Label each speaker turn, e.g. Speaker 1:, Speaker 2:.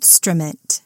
Speaker 1: instrument.